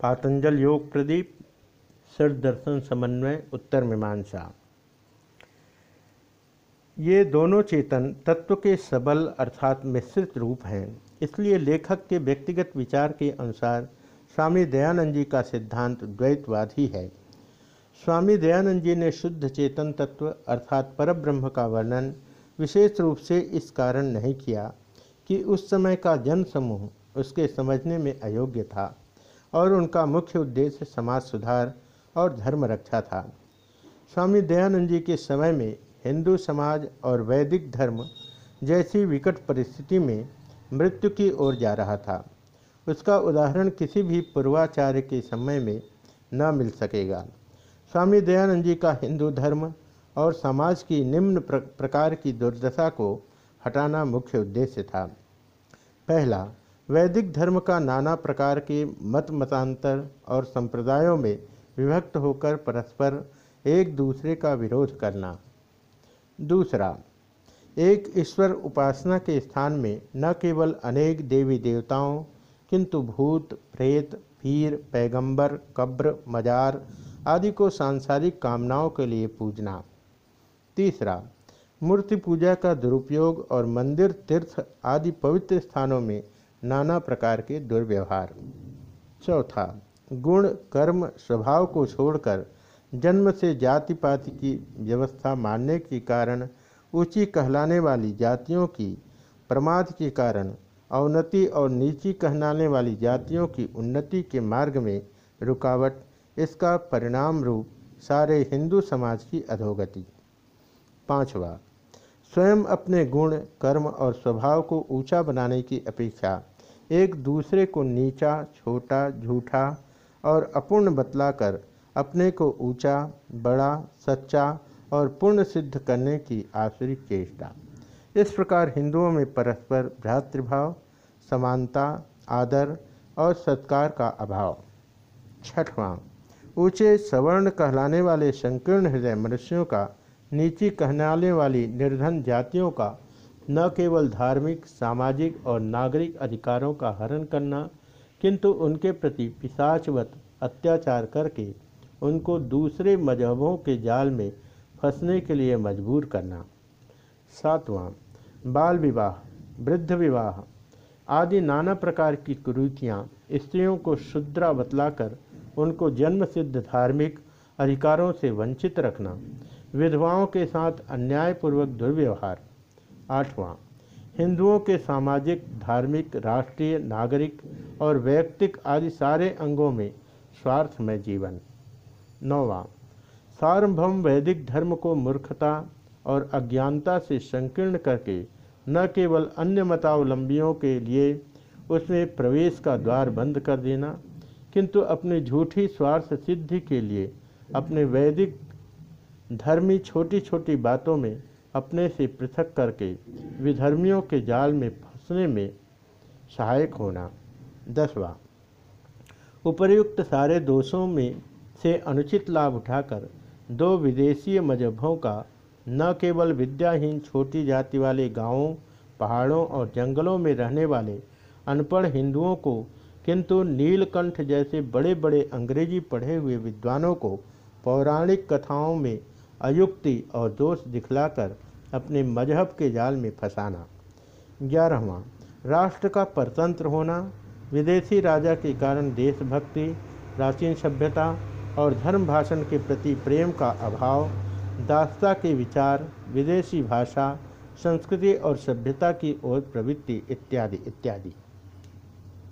पातंजल योग प्रदीप सिर दर्शन समन्वय, उत्तर मीमांसा। ये दोनों चेतन तत्व के सबल अर्थात मिश्रित रूप हैं। इसलिए लेखक के व्यक्तिगत विचार के अनुसार स्वामी दयानंद जी का सिद्धांत द्वैतवाद ही है। स्वामी दयानंद जी ने शुद्ध चेतन तत्व अर्थात परब्रह्म का वर्णन विशेष रूप से इस कारण नहीं किया कि उस समय का जन समूह उसके समझने में अयोग्य था। और उनका मुख्य उद्देश्य समाज सुधार और धर्म रक्षा था। स्वामी दयानंद जी के समय में हिंदू समाज और वैदिक धर्म जैसी विकट परिस्थिति में मृत्यु की ओर जा रहा था। उसका उदाहरण किसी भी पूर्वाचार्य के समय में न मिल सकेगा। स्वामी दयानंद जी का हिंदू धर्म और समाज की निम्न प्रकार की दुर्दशा को हटाना मुख्य उद्देश्य था। पहला वैदिक धर्म का नाना प्रकार के मत मतांतर और संप्रदायों में विभक्त होकर परस्पर एक दूसरे का विरोध करना। दूसरा, एक ईश्वर उपासना के स्थान में न केवल अनेक देवी देवताओं, किंतु भूत, प्रेत, पीर, पैगंबर, कब्र, मजार आदि को सांसारिक कामनाओं के लिए पूजना। तीसरा, मूर्ति पूजा का दुरुपयोग और मंदिर, तीर्थ आदि पवित्र स्थानों में नाना प्रकार के दुर्व्यवहार। चौथा, गुण, कर्म, स्वभाव को छोड़कर जन्म से जाति पाति की व्यवस्था मानने के कारण, ऊँची कहलाने वाली जातियों की प्रमाद के कारण, अवनति और नीची कहलाने वाली जातियों की उन्नति के मार्ग में रुकावट, इसका परिणाम रूप सारे हिंदू समाज की अधोगति। पांचवा स्वयं अपने गुण, कर्म और स्वभाव को ऊँचा बनाने की अपेक्षा, एक दूसरे को नीचा, छोटा, झूठा और अपूर्ण बतलाकर अपने को ऊँचा, बड़ा, सच्चा और पूर्ण सिद्ध करने की आश्रित चेष्टा। इस प्रकार हिंदुओं में परस्पर भ्रातृभाव, समानता, आदर और सत्कार का अभाव। छठवां, ऊँचे सवर्ण कहलाने वाले संकीर्ण हृदय मनुष्यों का नीची कहलाने वाली निर्धन जातियों का न केवल धार्मिक, सामाजिक और नागरिक अधिकारों का हरण करना, किंतु उनके प्रति पिशाचवत अत्याचार करके उनको दूसरे मजहबों के जाल में फंसने के लिए मजबूर करना। सातवां, बाल विवाह, वृद्ध विवाह आदि नाना प्रकार की कुरीतियाँ स्त्रियों को शुद्रा बतलाकर उनको जन्म सिद्ध धार्मिक अधिकारों से वंचित रखना विधवाओं के साथ अन्यायपूर्वक दुर्व्यवहार। आठवां, हिंदुओं के सामाजिक, धार्मिक, राष्ट्रीय, नागरिक और वैयक्तिक आदि सारे अंगों में स्वार्थमय जीवन। नौवां, सार्वभौम वैदिक धर्म को मूर्खता और अज्ञानता से संकीर्ण करके न केवल अन्य मतावलंबियों के लिए उसमें प्रवेश का द्वार बंद कर देना, किंतु अपनी झूठी स्वार्थ सिद्धि के लिए अपने वैदिक धर्मी छोटी छोटी बातों में अपने से पृथक करके विधर्मियों के जाल में फंसने में सहायक होना। दसवा, उपर्युक्त सारे दोषों में से अनुचित लाभ उठाकर दो विदेशीय मजहबों का न केवल विद्याहीन छोटी जाति वाले गाँवों, पहाड़ों और जंगलों में रहने वाले अनपढ़ हिंदुओं को, किंतु नीलकंठ जैसे बड़े बड़े अंग्रेज़ी पढ़े हुए विद्वानों को पौराणिक कथाओं में अयुक्ति और दोष दिखलाकर अपने मज़हब के जाल में फंसाना। ग्यारहवा, राष्ट्र का परतंत्र होना, विदेशी राजा के कारण देशभक्ति, प्राचीन सभ्यता और धर्म भाषण के प्रति प्रेम का अभाव, दास्ता के विचार, विदेशी भाषा, संस्कृति और सभ्यता की ओर प्रवृत्ति इत्यादि इत्यादि।